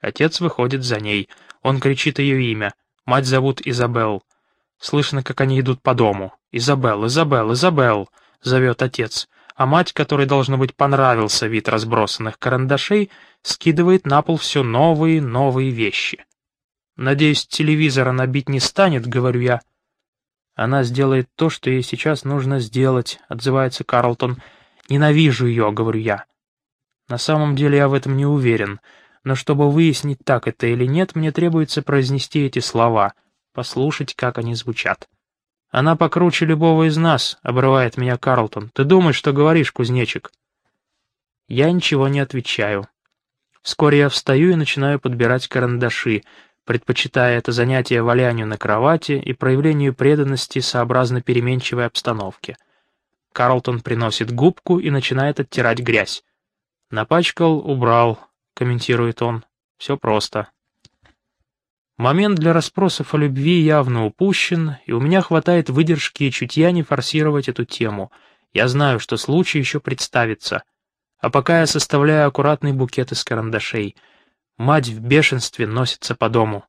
Отец выходит за ней. Он кричит ее имя. Мать зовут Изабелл. Слышно, как они идут по дому. «Изабелл, Изабелл, Изабелл!» — зовет отец. А мать, которой, должно быть, понравился вид разбросанных карандашей, скидывает на пол все новые, новые вещи. «Надеюсь, телевизора набить не станет», — говорю я. «Она сделает то, что ей сейчас нужно сделать», — отзывается Карлтон. «Ненавижу ее», — говорю я. На самом деле я в этом не уверен, но чтобы выяснить, так это или нет, мне требуется произнести эти слова, послушать, как они звучат. «Она покруче любого из нас», — обрывает меня Карлтон. «Ты думаешь, что говоришь, кузнечик?» Я ничего не отвечаю. Вскоре я встаю и начинаю подбирать карандаши, предпочитая это занятие валянию на кровати и проявлению преданности сообразно переменчивой обстановке. Карлтон приносит губку и начинает оттирать грязь. «Напачкал, убрал», — комментирует он. «Все просто». Момент для расспросов о любви явно упущен, и у меня хватает выдержки и чутья не форсировать эту тему. Я знаю, что случай еще представится. А пока я составляю аккуратный букет из карандашей. Мать в бешенстве носится по дому.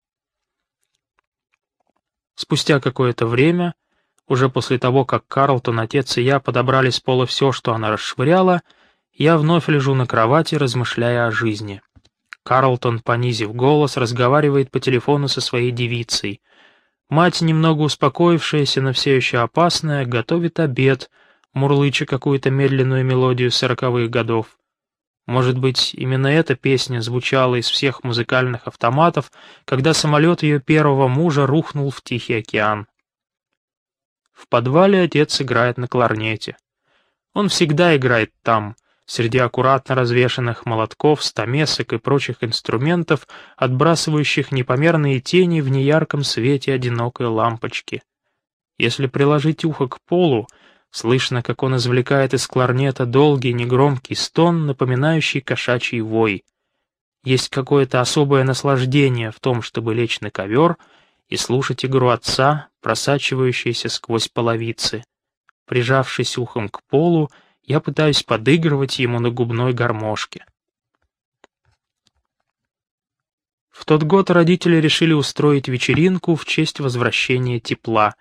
Спустя какое-то время, уже после того, как Карлтон, отец и я подобрали с пола все, что она расшвыряла, я вновь лежу на кровати, размышляя о жизни. Карлтон, понизив голос, разговаривает по телефону со своей девицей. Мать, немного успокоившаяся, но все еще опасная, готовит обед, мурлыча какую-то медленную мелодию сороковых годов. Может быть, именно эта песня звучала из всех музыкальных автоматов, когда самолет ее первого мужа рухнул в Тихий океан. В подвале отец играет на кларнете. Он всегда играет там — среди аккуратно развешанных молотков, стамесок и прочих инструментов, отбрасывающих непомерные тени в неярком свете одинокой лампочки. Если приложить ухо к полу, слышно, как он извлекает из кларнета долгий негромкий стон, напоминающий кошачий вой. Есть какое-то особое наслаждение в том, чтобы лечь на ковер и слушать игру отца, просачивающейся сквозь половицы. Прижавшись ухом к полу, я пытаюсь подыгрывать ему на губной гармошке. В тот год родители решили устроить вечеринку в честь возвращения тепла.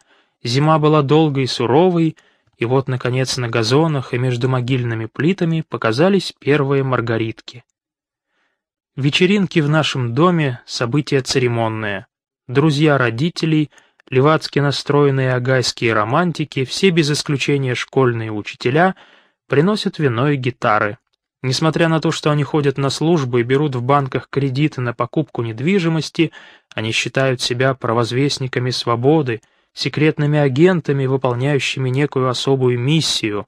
Зима была долгой и суровой, и вот, наконец, на газонах и между могильными плитами показались первые маргаритки. Вечеринки в нашем доме — событие церемонное. Друзья родителей, левацки настроенные агайские романтики, все без исключения школьные учителя — приносят вино и гитары. Несмотря на то, что они ходят на службу и берут в банках кредиты на покупку недвижимости, они считают себя провозвестниками свободы, секретными агентами, выполняющими некую особую миссию.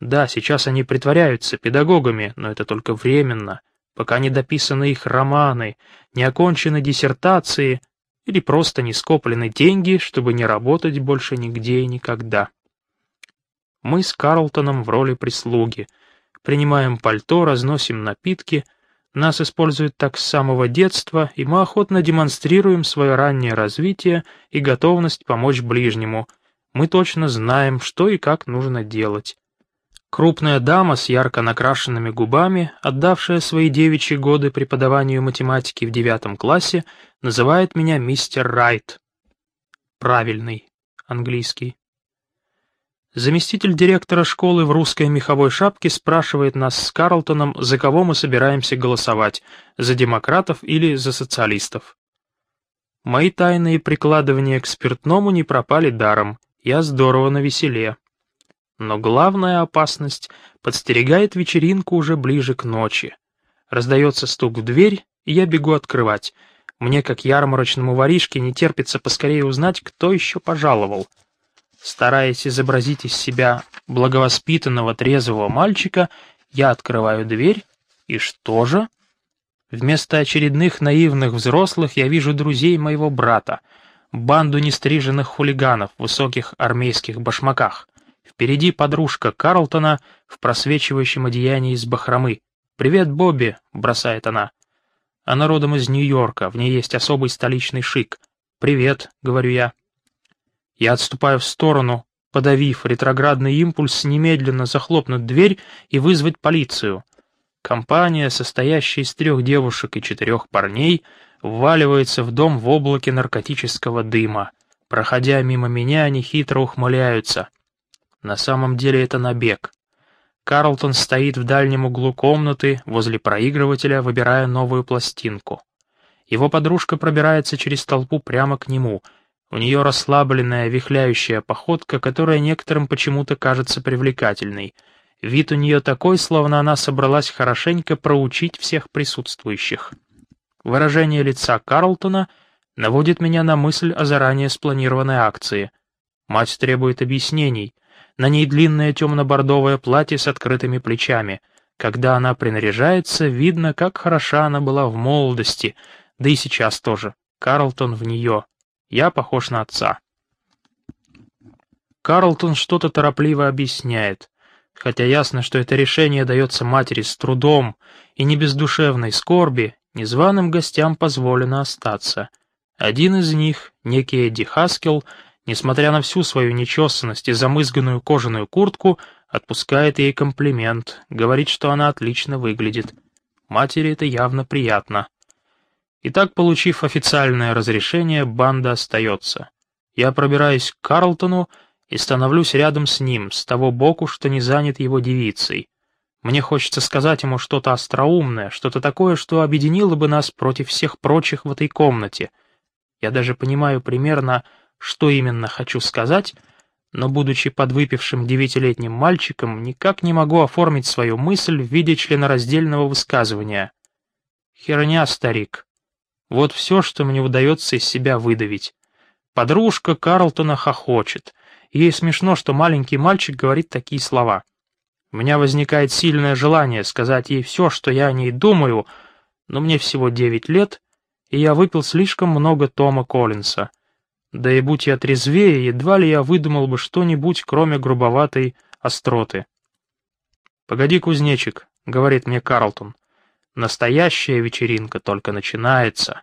Да, сейчас они притворяются педагогами, но это только временно, пока не дописаны их романы, не окончены диссертации или просто не скоплены деньги, чтобы не работать больше нигде и никогда. Мы с Карлтоном в роли прислуги. Принимаем пальто, разносим напитки. Нас используют так с самого детства, и мы охотно демонстрируем свое раннее развитие и готовность помочь ближнему. Мы точно знаем, что и как нужно делать. Крупная дама с ярко накрашенными губами, отдавшая свои девичьи годы преподаванию математики в девятом классе, называет меня мистер Райт. Правильный английский. Заместитель директора школы в русской меховой шапке спрашивает нас с Карлтоном, за кого мы собираемся голосовать, за демократов или за социалистов. Мои тайные прикладывания к спиртному не пропали даром, я здорово навеселе. Но главная опасность подстерегает вечеринку уже ближе к ночи. Раздается стук в дверь, и я бегу открывать. Мне, как ярмарочному воришке, не терпится поскорее узнать, кто еще пожаловал — Стараясь изобразить из себя благовоспитанного трезвого мальчика, я открываю дверь, и что же? Вместо очередных наивных взрослых я вижу друзей моего брата, банду нестриженных хулиганов в высоких армейских башмаках. Впереди подружка Карлтона в просвечивающем одеянии из бахромы. «Привет, Бобби!» — бросает она. Она родом из Нью-Йорка, в ней есть особый столичный шик. «Привет», — говорю я. Я отступаю в сторону, подавив ретроградный импульс немедленно захлопнуть дверь и вызвать полицию. Компания, состоящая из трех девушек и четырех парней, вваливается в дом в облаке наркотического дыма. Проходя мимо меня, они хитро ухмыляются. На самом деле это набег. Карлтон стоит в дальнем углу комнаты, возле проигрывателя, выбирая новую пластинку. Его подружка пробирается через толпу прямо к нему. У нее расслабленная, вихляющая походка, которая некоторым почему-то кажется привлекательной. Вид у нее такой, словно она собралась хорошенько проучить всех присутствующих. Выражение лица Карлтона наводит меня на мысль о заранее спланированной акции. Мать требует объяснений — на ней длинное темно-бордовое платье с открытыми плечами. Когда она принаряжается, видно, как хороша она была в молодости, да и сейчас тоже. Карлтон в нее. Я похож на отца. Карлтон что-то торопливо объясняет, хотя ясно, что это решение дается матери с трудом, и не без душевной скорби, незваным гостям позволено остаться. Один из них, некий Эдди Хаскел, несмотря на всю свою нечесанность и замызганную кожаную куртку, отпускает ей комплимент, говорит, что она отлично выглядит. Матери это явно приятно. Итак, получив официальное разрешение, банда остается. Я пробираюсь к Карлтону и становлюсь рядом с ним, с того боку, что не занят его девицей. Мне хочется сказать ему что-то остроумное, что-то такое, что объединило бы нас против всех прочих в этой комнате. Я даже понимаю примерно, что именно хочу сказать, но, будучи подвыпившим девятилетним мальчиком, никак не могу оформить свою мысль в виде членораздельного высказывания. Херня, старик. Вот все, что мне удается из себя выдавить. Подружка Карлтона хохочет. Ей смешно, что маленький мальчик говорит такие слова. У меня возникает сильное желание сказать ей все, что я о ней думаю, но мне всего девять лет, и я выпил слишком много Тома Коллинса. Да и будь я трезвее, едва ли я выдумал бы что-нибудь, кроме грубоватой остроты. «Погоди, кузнечик», — говорит мне Карлтон, — «настоящая вечеринка только начинается».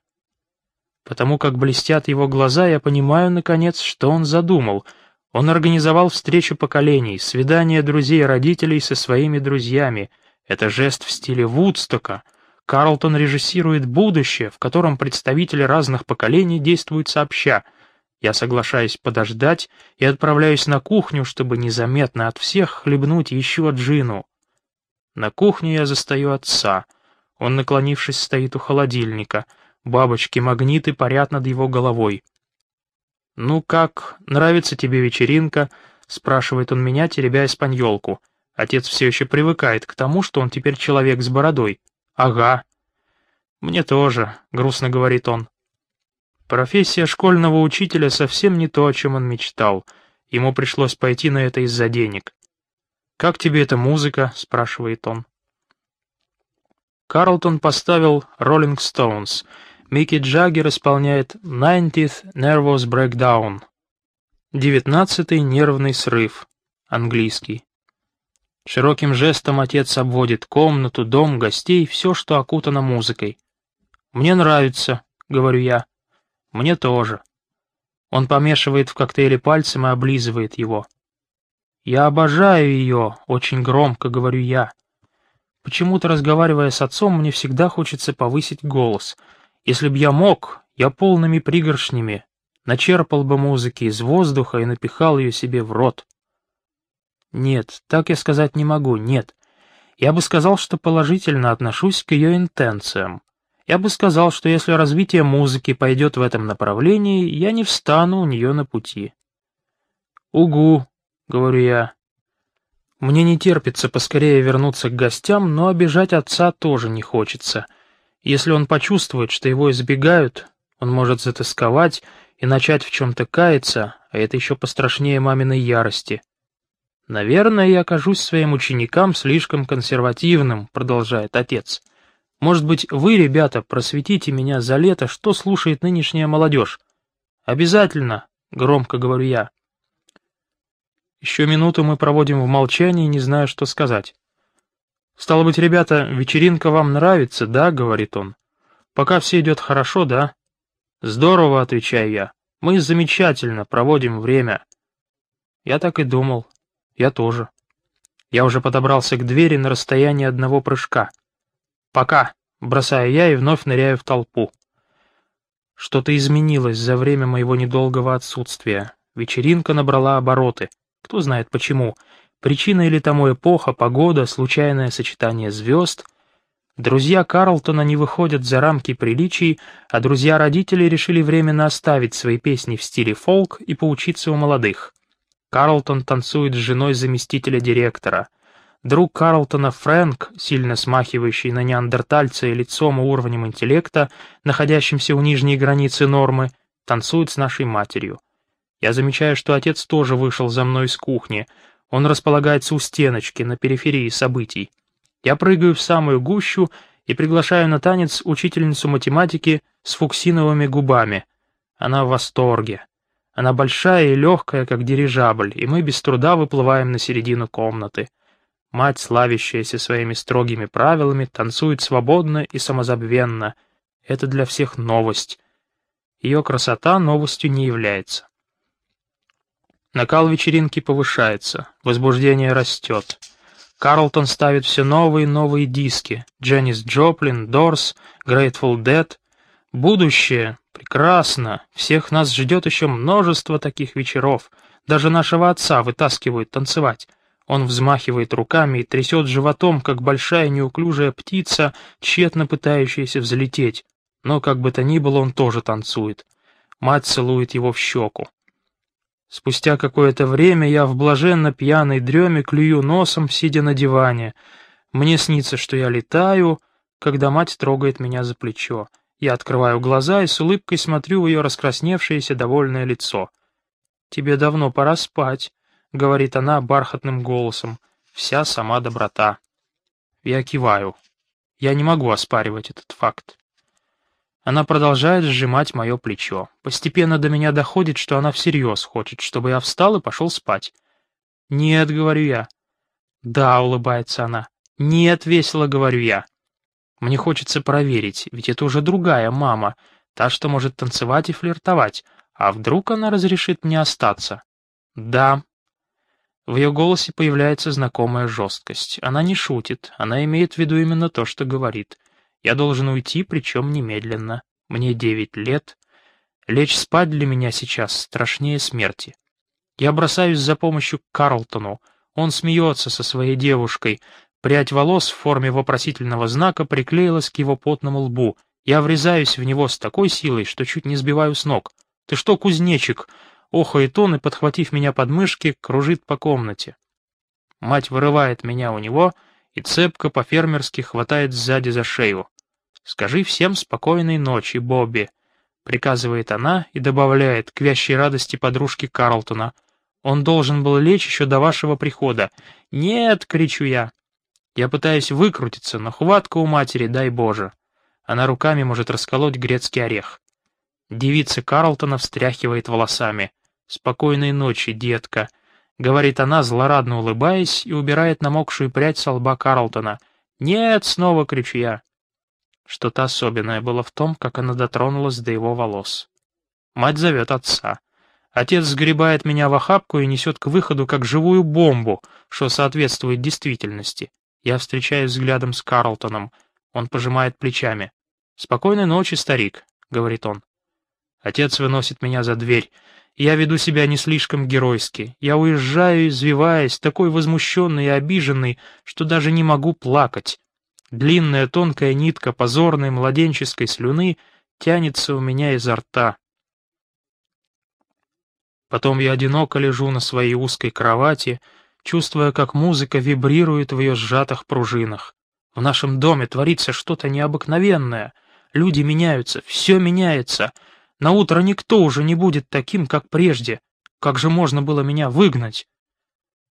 Потому как блестят его глаза, я понимаю, наконец, что он задумал. Он организовал встречу поколений, свидание друзей и родителей со своими друзьями. Это жест в стиле Вудстока. Карлтон режиссирует будущее, в котором представители разных поколений действуют сообща — я соглашаюсь подождать и отправляюсь на кухню, чтобы незаметно от всех хлебнуть еще джину. На кухне я застаю отца. Он, наклонившись, стоит у холодильника. Бабочки-магниты парят над его головой. «Ну как, нравится тебе вечеринка?» — спрашивает он меня, теребя испаньолку. Отец все еще привыкает к тому, что он теперь человек с бородой. «Ага». «Мне тоже», — грустно говорит он. Профессия школьного учителя совсем не то, о чем он мечтал. Ему пришлось пойти на это из-за денег. «Как тебе эта музыка?» — спрашивает он. Карлтон поставил «Rolling Stones». Микки Джаггер исполняет «90th Nervous Breakdown». «Девятнадцатый нервный срыв». Английский. Широким жестом отец обводит комнату, дом, гостей, все, что окутано музыкой. «Мне нравится», — говорю я. Мне тоже. Он помешивает в коктейле пальцем и облизывает его. «Я обожаю ее», — очень громко говорю я. Почему-то, разговаривая с отцом, мне всегда хочется повысить голос. Если б я мог, я полными пригоршнями начерпал бы музыки из воздуха и напихал ее себе в рот. Нет, так я сказать не могу, нет. Я бы сказал, что положительно отношусь к ее интенциям. Я бы сказал, что если развитие музыки пойдет в этом направлении, я не встану у нее на пути. «Угу», — говорю я. Мне не терпится поскорее вернуться к гостям, но обижать отца тоже не хочется. Если он почувствует, что его избегают, он может затасковать и начать в чем-то каяться, а это еще пострашнее маминой ярости. «Наверное, я окажусь своим ученикам слишком консервативным», — продолжает отец. Может быть, вы, ребята, просветите меня за лето, что слушает нынешняя молодежь? Обязательно, громко говорю я. Еще минуту мы проводим в молчании, не зная, что сказать. «Стало быть, ребята, вечеринка вам нравится, да?» — говорит он. «Пока все идет хорошо, да?» «Здорово», — отвечаю я. «Мы замечательно проводим время». Я так и думал. Я тоже. Я уже подобрался к двери на расстоянии одного прыжка. «Пока», — бросаю я и вновь ныряю в толпу. Что-то изменилось за время моего недолгого отсутствия. Вечеринка набрала обороты. Кто знает почему. Причина или тому эпоха, погода, случайное сочетание звезд. Друзья Карлтона не выходят за рамки приличий, а друзья родителей решили временно оставить свои песни в стиле фолк и поучиться у молодых. Карлтон танцует с женой заместителя директора. Друг Карлтона Фрэнк, сильно смахивающий на неандертальца и лицом и уровнем интеллекта, находящимся у нижней границы нормы, танцует с нашей матерью. Я замечаю, что отец тоже вышел за мной из кухни. Он располагается у стеночки, на периферии событий. Я прыгаю в самую гущу и приглашаю на танец учительницу математики с фуксиновыми губами. Она в восторге. Она большая и легкая, как дирижабль, и мы без труда выплываем на середину комнаты. Мать, славящаяся своими строгими правилами, танцует свободно и самозабвенно. Это для всех новость. Ее красота новостью не является. Накал вечеринки повышается, возбуждение растет. Карлтон ставит все новые и новые диски. Дженнис Джоплин, Дорс, Grateful Dead. Будущее. Прекрасно. Всех нас ждет еще множество таких вечеров. Даже нашего отца вытаскивают танцевать. Он взмахивает руками и трясет животом, как большая неуклюжая птица, тщетно пытающаяся взлететь. Но, как бы то ни было, он тоже танцует. Мать целует его в щеку. Спустя какое-то время я в блаженно пьяной дреме клюю носом, сидя на диване. Мне снится, что я летаю, когда мать трогает меня за плечо. Я открываю глаза и с улыбкой смотрю в ее раскрасневшееся довольное лицо. «Тебе давно пора спать», — говорит она бархатным голосом, вся сама доброта. Я киваю. Я не могу оспаривать этот факт. Она продолжает сжимать мое плечо. Постепенно до меня доходит, что она всерьез хочет, чтобы я встал и пошел спать. «Нет», — говорю я. «Да», — улыбается она. «Нет», — весело говорю я. Мне хочется проверить, ведь это уже другая мама, та, что может танцевать и флиртовать. А вдруг она разрешит мне остаться? «Да», в ее голосе появляется знакомая жесткость. Она не шутит, она имеет в виду именно то, что говорит. Я должен уйти, причем немедленно. Мне девять лет. Лечь спать для меня сейчас страшнее смерти. Я бросаюсь за помощью к Карлтону. Он смеется со своей девушкой. Прядь волос в форме вопросительного знака приклеилась к его потному лбу. Я врезаюсь в него с такой силой, что чуть не сбиваю с ног. «Ты что, кузнечик?» охает он и, подхватив меня под мышки, кружит по комнате. Мать вырывает меня у него и цепко по-фермерски хватает сзади за шею. «Скажи всем спокойной ночи, Бобби», — приказывает она и добавляет к вящей радости подружки Карлтона. «Он должен был лечь еще до вашего прихода». «Нет!» — кричу я. Я пытаюсь выкрутиться, но хватка у матери, дай Боже. Она руками может расколоть грецкий орех. Девица Карлтона встряхивает волосами. «Спокойной ночи, детка», — говорит она, злорадно улыбаясь, и убирает намокшую прядь со лба Карлтона. «Нет!» — снова кричу я. Что-то особенное было в том, как она дотронулась до его волос. Мать зовет отца. Отец сгребает меня в охапку и несет к выходу как живую бомбу, что соответствует действительности. Я встречаюсь взглядом с Карлтоном. Он пожимает плечами. «Спокойной ночи, старик», — говорит он. Отец выносит меня за дверь. Я веду себя не слишком геройски. Я уезжаю, извиваясь, такой возмущенный и обиженный, что даже не могу плакать. Длинная тонкая нитка позорной младенческой слюны тянется у меня изо рта. Потом я одиноко лежу на своей узкой кровати, чувствуя, как музыка вибрирует в ее сжатых пружинах. В нашем доме творится что-то необыкновенное. Люди меняются, все меняется — на утро никто уже не будет таким, как прежде. Как же можно было меня выгнать?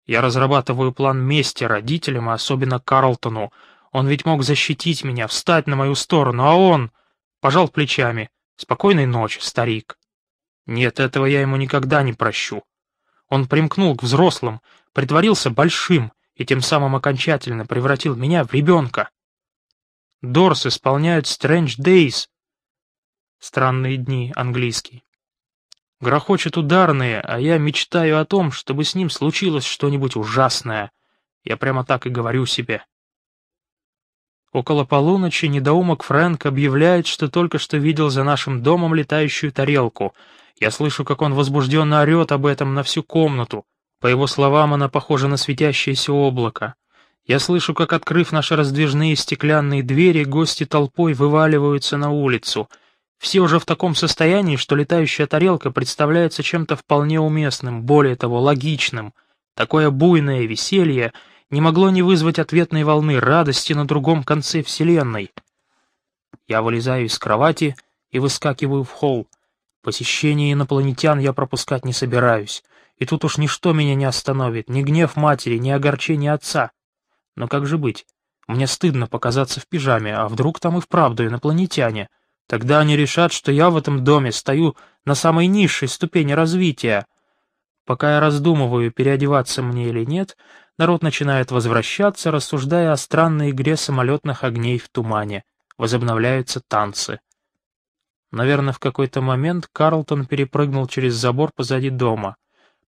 Я разрабатываю план мести родителям, а особенно Карлтону. Он ведь мог защитить меня, встать на мою сторону, а он... Пожал плечами. Спокойной ночи, старик. Нет, этого я ему никогда не прощу. Он примкнул к взрослым, притворился большим и тем самым окончательно превратил меня в ребенка. Дорс исполняют Strange Days, Странные дни, английский. Грохочет ударные, а я мечтаю о том, чтобы с ним случилось что-нибудь ужасное. Я прямо так и говорю себе. Около полуночи недоумок Фрэнк объявляет, что только что видел за нашим домом летающую тарелку. Я слышу, как он возбужденно орет об этом на всю комнату. По его словам, она похожа на светящееся облако. Я слышу, как, открыв наши раздвижные стеклянные двери, гости толпой вываливаются на улицу. Все уже в таком состоянии, что летающая тарелка представляется чем-то вполне уместным, более того, логичным. Такое буйное веселье не могло не вызвать ответной волны радости на другом конце Вселенной. Я вылезаю из кровати и выскакиваю в холл. Посещение инопланетян я пропускать не собираюсь, и тут уж ничто меня не остановит, ни гнев матери, ни огорчение отца. Но как же быть? Мне стыдно показаться в пижаме, а вдруг там и вправду инопланетяне? Тогда они решат, что я в этом доме стою на самой низшей ступени развития. Пока я раздумываю, переодеваться мне или нет, народ начинает возвращаться, рассуждая о странной игре самолетных огней в тумане. Возобновляются танцы. Наверное, в какой-то момент Карлтон перепрыгнул через забор позади дома.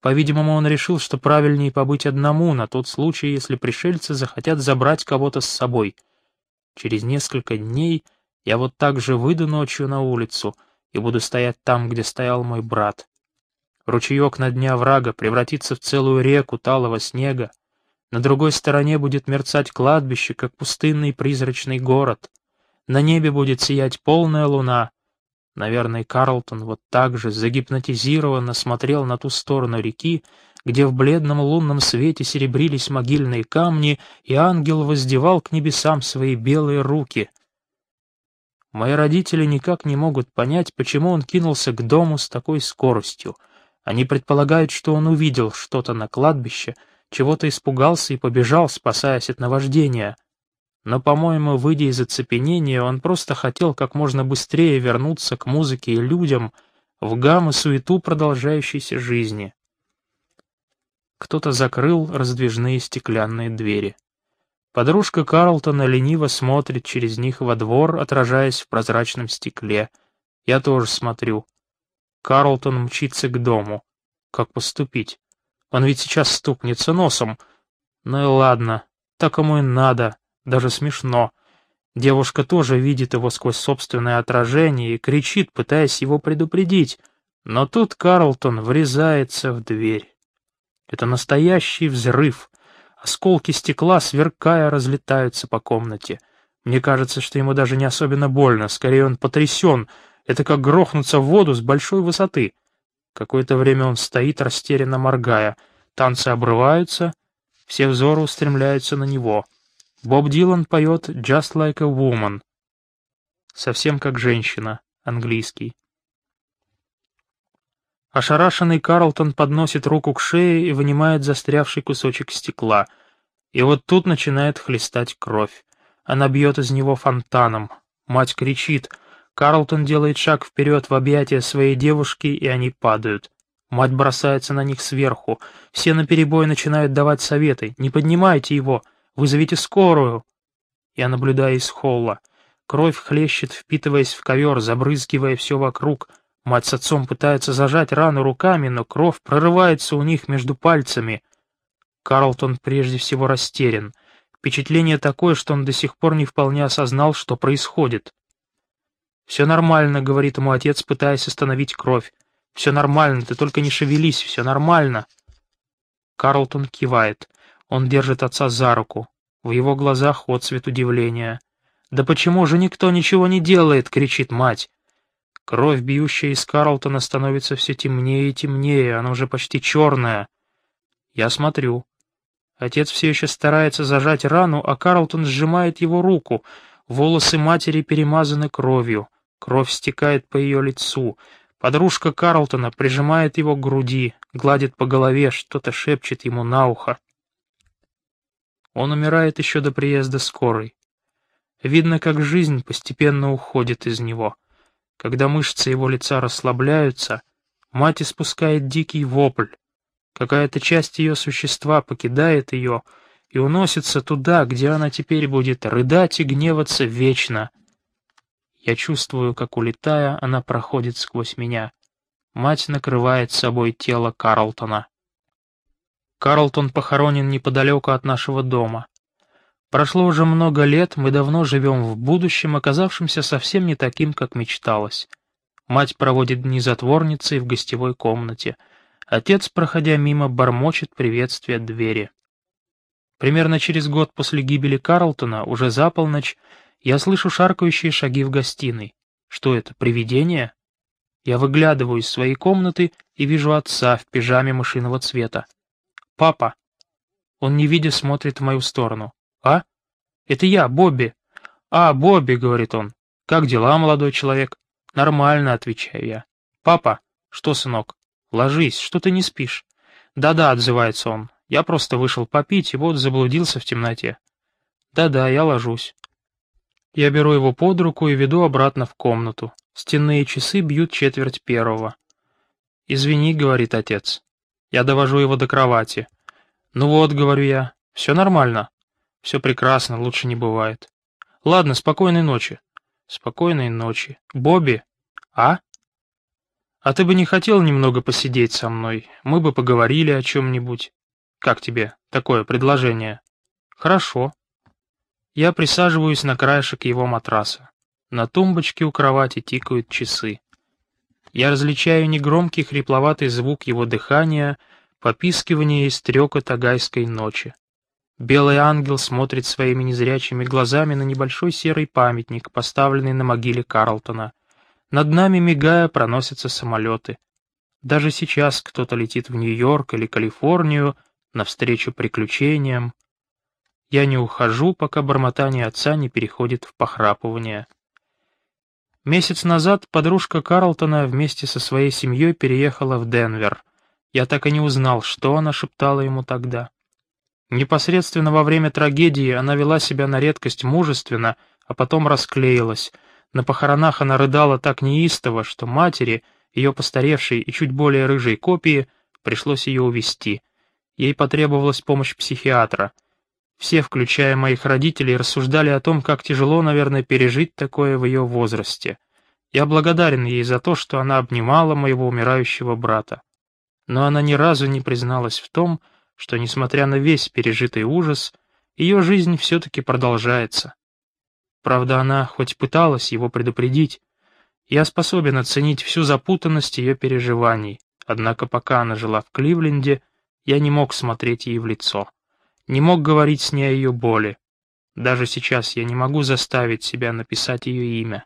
По-видимому, он решил, что правильнее побыть одному на тот случай, если пришельцы захотят забрать кого-то с собой. Через несколько дней я вот так же выйду ночью на улицу и буду стоять там, где стоял мой брат. Ручеек на дне врага превратится в целую реку талого снега. На другой стороне будет мерцать кладбище, как пустынный призрачный город. На небе будет сиять полная луна, Наверное, Карлтон вот так же загипнотизированно смотрел на ту сторону реки, где в бледном лунном свете серебрились могильные камни, и ангел воздевал к небесам свои белые руки. Мои родители никак не могут понять, почему он кинулся к дому с такой скоростью. Они предполагают, что он увидел что-то на кладбище, чего-то испугался и побежал, спасаясь от наваждения — но, по-моему, выйдя из оцепенения, он просто хотел как можно быстрее вернуться к музыке и людям, в гам и суету продолжающейся жизни. Кто-то закрыл раздвижные стеклянные двери. Подружка Карлтона лениво смотрит через них во двор, отражаясь в прозрачном стекле. Я тоже смотрю. Карлтон мчится к дому. Как поступить? Он ведь сейчас стукнется носом. Ну и ладно, так ему и надо даже смешно. Девушка тоже видит его сквозь собственное отражение и кричит, пытаясь его предупредить. Но тут Карлтон врезается в дверь. Это настоящий взрыв. Осколки стекла, сверкая, разлетаются по комнате. Мне кажется, что ему даже не особенно больно, скорее он потрясен. Это как грохнуться в воду с большой высоты. Какое-то время он стоит, растерянно моргая. Танцы обрываются, все взоры устремляются на него — Боб Дилан поет «Just like a woman». Совсем как женщина, английский. Ошарашенный Карлтон подносит руку к шее и вынимает застрявший кусочек стекла. И вот тут начинает хлестать кровь. Она бьет из него фонтаном. Мать кричит. Карлтон делает шаг вперед в объятия своей девушки, и они падают. Мать бросается на них сверху. Все наперебой начинают давать советы. «Не поднимайте его!» Вызовите скорую!» Я наблюдаю из холла. Кровь хлещет, впитываясь в ковер, забрызгивая все вокруг. Мать с отцом пытаются зажать рану руками, но кровь прорывается у них между пальцами. Карлтон прежде всего растерян. Впечатление такое, что он до сих пор не вполне осознал, что происходит. «Все нормально», — говорит ему отец, пытаясь остановить кровь. «Все нормально, ты только не шевелись, все нормально». Карлтон кивает. Он держит отца за руку. В его глазах отцвет удивления. «Да почему же никто ничего не делает?» — кричит мать. Кровь, бьющая из Карлтона, становится все темнее и темнее, она уже почти черная. Я смотрю. Отец все еще старается зажать рану, а Карлтон сжимает его руку. Волосы матери перемазаны кровью. Кровь стекает по ее лицу. Подружка Карлтона прижимает его к груди, гладит по голове, что-то шепчет ему на ухо. Он умирает еще до приезда скорой. Видно, как жизнь постепенно уходит из него. Когда мышцы его лица расслабляются, мать испускает дикий вопль. Какая-то часть ее существа покидает ее и уносится туда, где она теперь будет рыдать и гневаться вечно. Я чувствую, как, улетая, она проходит сквозь меня. Мать накрывает собой тело Карлтона. Карлтон похоронен неподалеку от нашего дома. Прошло уже много лет, мы давно живем в будущем, оказавшемся совсем не таким, как мечталось. Мать проводит дни затворницей в гостевой комнате. Отец, проходя мимо, бормочет приветствие двери. Примерно через год после гибели Карлтона, уже за полночь, я слышу шаркающие шаги в гостиной. Что это, привидение? Я выглядываю из своей комнаты и вижу отца в пижаме мышиного цвета. «Папа!» Он, не видя, смотрит в мою сторону. «А? Это я, Бобби!» «А, Бобби!» — говорит он. «Как дела, молодой человек?» «Нормально», — отвечаю я. «Папа!» «Что, сынок?» «Ложись, что ты не спишь?» «Да-да», — отзывается он. «Я просто вышел попить и вот заблудился в темноте». «Да-да, я ложусь». Я беру его под руку и веду обратно в комнату. Стенные часы бьют четверть первого. «Извини», — говорит отец. Я довожу его до кровати. «Ну вот», — говорю я, — «все нормально». «Все прекрасно, лучше не бывает». «Ладно, спокойной ночи». «Спокойной ночи». «Бобби?» «А?» «А ты бы не хотел немного посидеть со мной? Мы бы поговорили о чем-нибудь. Как тебе такое предложение?» «Хорошо». Я присаживаюсь на краешек его матраса. На тумбочке у кровати тикают часы. Я различаю негромкий хрипловатый звук его дыхания, попискивание и стрекот тагайской ночи. Белый ангел смотрит своими незрячими глазами на небольшой серый памятник, поставленный на могиле Карлтона. Над нами, мигая, проносятся самолеты. Даже сейчас кто-то летит в Нью-Йорк или Калифорнию навстречу приключениям. Я не ухожу, пока бормотание отца не переходит в похрапывание. Месяц назад подружка Карлтона вместе со своей семьей переехала в Денвер. Я так и не узнал, что она шептала ему тогда. Непосредственно во время трагедии она вела себя на редкость мужественно, а потом расклеилась. На похоронах она рыдала так неистово, что матери, ее постаревшей и чуть более рыжей копии, пришлось ее увести. Ей потребовалась помощь психиатра — все, включая моих родителей, рассуждали о том, как тяжело, наверное, пережить такое в ее возрасте. Я благодарен ей за то, что она обнимала моего умирающего брата. Но она ни разу не призналась в том, что, несмотря на весь пережитый ужас, ее жизнь все-таки продолжается. Правда, она хоть пыталась его предупредить. Я способен оценить всю запутанность ее переживаний, однако пока она жила в Кливленде, я не мог смотреть ей в лицо не мог говорить с ней о ее боли. Даже сейчас я не могу заставить себя написать ее имя.